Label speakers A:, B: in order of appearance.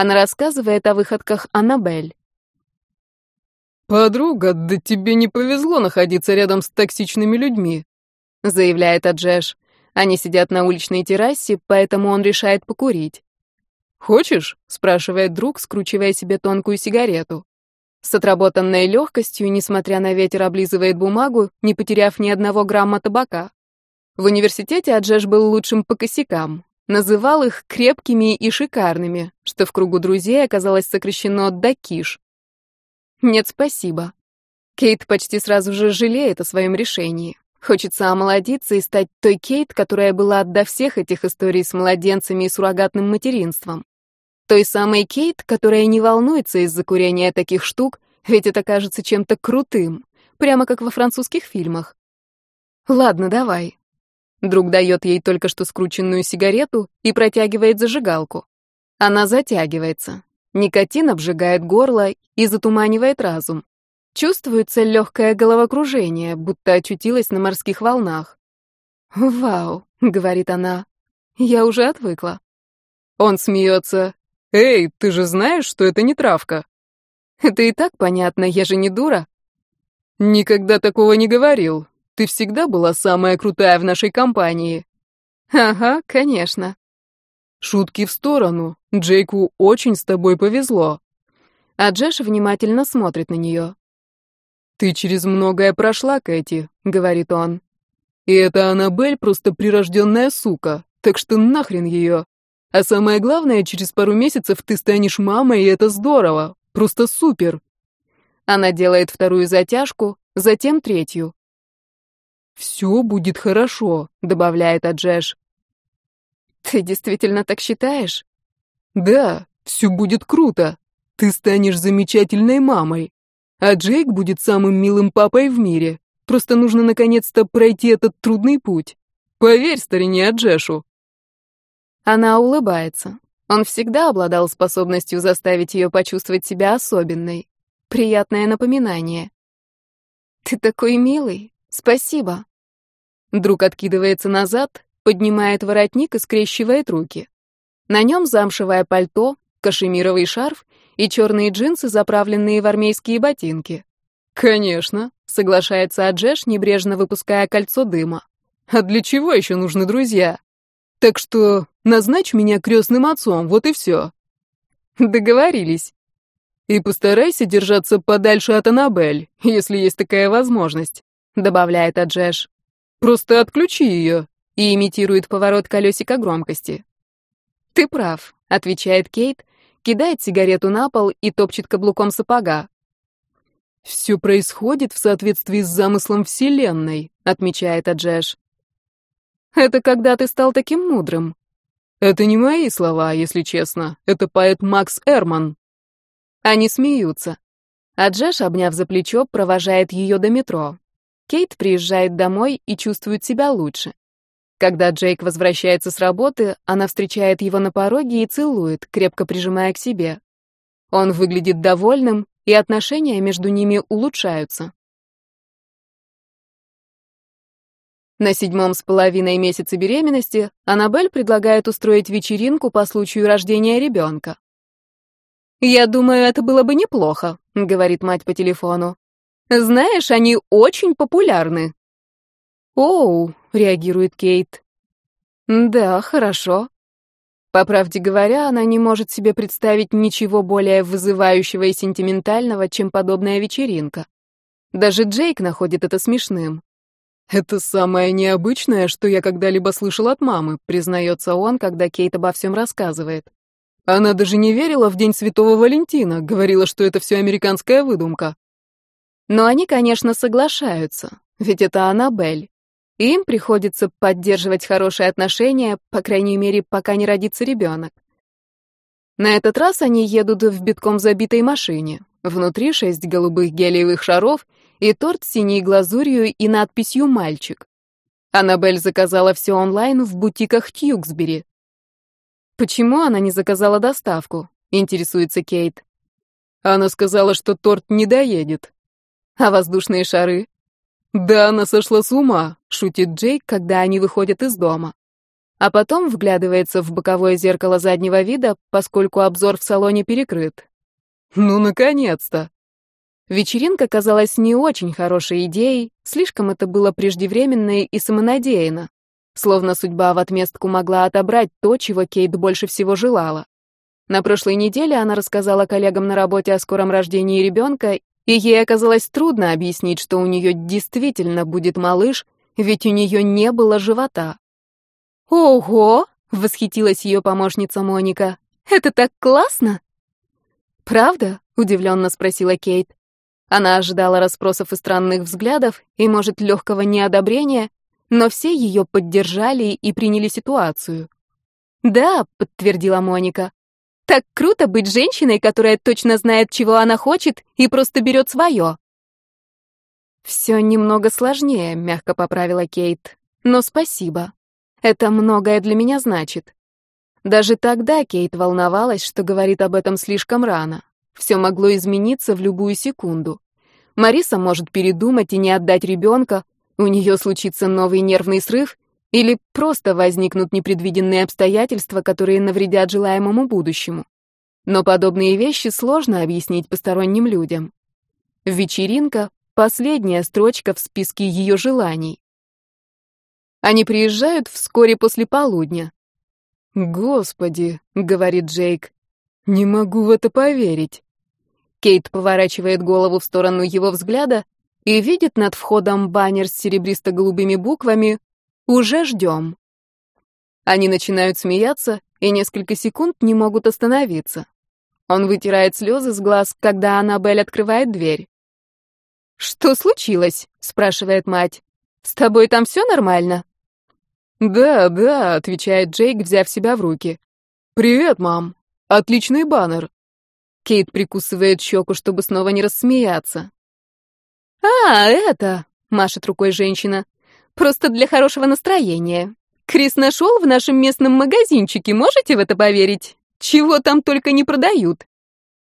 A: Она рассказывает о выходках Аннабель.
B: «Подруга, да тебе не повезло находиться рядом с токсичными людьми», заявляет Аджеш. Они сидят на уличной террасе, поэтому он решает покурить. «Хочешь?» — спрашивает друг, скручивая себе тонкую сигарету. С отработанной легкостью, несмотря на ветер, облизывает бумагу, не потеряв ни одного грамма табака. В университете Аджеш был лучшим по косякам. Называл их крепкими и шикарными, что в кругу друзей оказалось сокращено до киш. Нет, спасибо. Кейт почти сразу же жалеет о своем решении. Хочется омолодиться и стать той Кейт, которая была до всех этих историй с младенцами и суррогатным материнством. Той самой Кейт, которая не волнуется из-за курения таких штук, ведь это кажется чем-то крутым, прямо как во французских фильмах. Ладно, давай. Друг дает ей только что скрученную сигарету и протягивает зажигалку. Она затягивается. Никотин обжигает горло и затуманивает разум. Чувствуется легкое головокружение, будто очутилась на морских волнах. «Вау», — говорит она, — «я уже отвыкла». Он смеется. «Эй, ты же знаешь, что это не травка?» «Это и так понятно, я же не дура». «Никогда такого не говорил. Ты всегда была самая крутая в нашей компании». «Ага, конечно». Шутки в сторону. Джейку очень с тобой повезло. А Джеш внимательно смотрит на нее. Ты через многое прошла, Кэти, говорит он. И эта Аннабель просто прирожденная сука, так что нахрен ее. А самое главное, через пару месяцев ты станешь мамой, и это здорово. Просто супер. Она делает вторую затяжку, затем третью. «Все будет хорошо», — добавляет Аджеш. «Ты действительно так считаешь?» «Да, все будет круто. Ты станешь замечательной мамой. А Джейк будет самым милым папой в мире. Просто нужно наконец-то пройти этот трудный путь. Поверь старине Аджешу». Она улыбается. Он всегда обладал способностью заставить ее почувствовать себя особенной. Приятное напоминание. «Ты такой милый. Спасибо». Друг откидывается назад, поднимает воротник и скрещивает руки. На нем замшевое пальто, кашемировый шарф и черные джинсы, заправленные в армейские ботинки. «Конечно», — соглашается Аджеш, небрежно выпуская кольцо дыма. «А для чего еще нужны друзья? Так что назначь меня крестным отцом, вот и все». «Договорились». «И постарайся держаться подальше от Аннабель, если есть такая возможность», — добавляет Аджеш. «Просто отключи ее, и имитирует поворот колесика громкости. «Ты прав», — отвечает Кейт, кидает сигарету на пол и топчет каблуком сапога. «Все происходит в соответствии с замыслом Вселенной», — отмечает Аджеш. «Это когда ты стал таким мудрым?» «Это не мои слова, если честно. Это поэт Макс Эрман». Они смеются. Аджеш, обняв за плечо, провожает ее до метро. Кейт приезжает домой и чувствует себя лучше. Когда Джейк возвращается с работы, она встречает его на пороге и целует, крепко прижимая к себе. Он выглядит довольным, и отношения между ними улучшаются. На седьмом с половиной месяце беременности Аннабель предлагает устроить вечеринку по случаю рождения ребенка. «Я думаю, это было бы неплохо», — говорит мать по телефону. «Знаешь, они очень популярны». «Оу», — реагирует Кейт. «Да, хорошо». По правде говоря, она не может себе представить ничего более вызывающего и сентиментального, чем подобная вечеринка. Даже Джейк находит это смешным. «Это самое необычное, что я когда-либо слышал от мамы», признается он, когда Кейт обо всем рассказывает. Она даже не верила в День Святого Валентина, говорила, что это все американская выдумка. Но они, конечно, соглашаются, ведь это Аннабель им приходится поддерживать хорошие отношения, по крайней мере, пока не родится ребенок. На этот раз они едут в битком забитой машине. Внутри шесть голубых гелиевых шаров и торт с синей глазурью и надписью «Мальчик». Аннабель заказала все онлайн в бутиках Тьюксбери. «Почему она не заказала доставку?» — интересуется Кейт. Она сказала, что торт не доедет. А воздушные шары? «Да она сошла с ума», — шутит Джейк, когда они выходят из дома.
A: а потом вглядывается в боковое зеркало заднего вида, поскольку обзор в салоне перекрыт.
B: Ну, наконец-то!
A: Вечеринка казалась не очень хорошей идеей, слишком это было преждевременно и самонадеянно. Словно судьба в отместку могла отобрать то, чего Кейт больше всего желала. На прошлой неделе она рассказала коллегам на работе о скором рождении ребенка, и ей оказалось трудно объяснить, что у нее действительно будет малыш, ведь у нее не было живота.
C: «Ого!» — восхитилась ее помощница Моника. «Это так классно!»
A: «Правда?» — удивленно спросила Кейт. Она ожидала расспросов и странных взглядов, и, может, легкого неодобрения, но все ее поддержали и приняли ситуацию.
C: «Да», — подтвердила Моника. «Так круто быть женщиной, которая точно знает, чего она хочет, и просто берет свое».
A: «Все немного сложнее», — мягко поправила Кейт. «Но спасибо». Это многое для меня значит. Даже тогда Кейт волновалась, что говорит об этом слишком рано. Все могло измениться в любую секунду. Мариса может передумать и не отдать ребенка, у нее случится новый нервный срыв, или просто возникнут непредвиденные обстоятельства, которые навредят желаемому будущему. Но подобные вещи сложно объяснить посторонним людям. Вечеринка — последняя строчка в списке ее желаний. Они приезжают вскоре после полудня.
B: «Господи», — говорит Джейк, — «не могу в это поверить».
A: Кейт поворачивает голову в сторону его взгляда и видит над входом баннер с серебристо-голубыми буквами «Уже ждем». Они начинают смеяться и несколько секунд не могут остановиться. Он вытирает слезы с глаз, когда Аннабель открывает дверь.
C: «Что случилось?» — спрашивает мать. «С тобой там все нормально?»
B: «Да, да», — отвечает Джейк, взяв себя в руки. «Привет, мам. Отличный баннер».
A: Кейт прикусывает щеку, чтобы снова не рассмеяться.
C: «А, это...» — машет рукой женщина. «Просто для хорошего настроения. Крис нашел в нашем местном магазинчике, можете в это поверить? Чего там только не продают».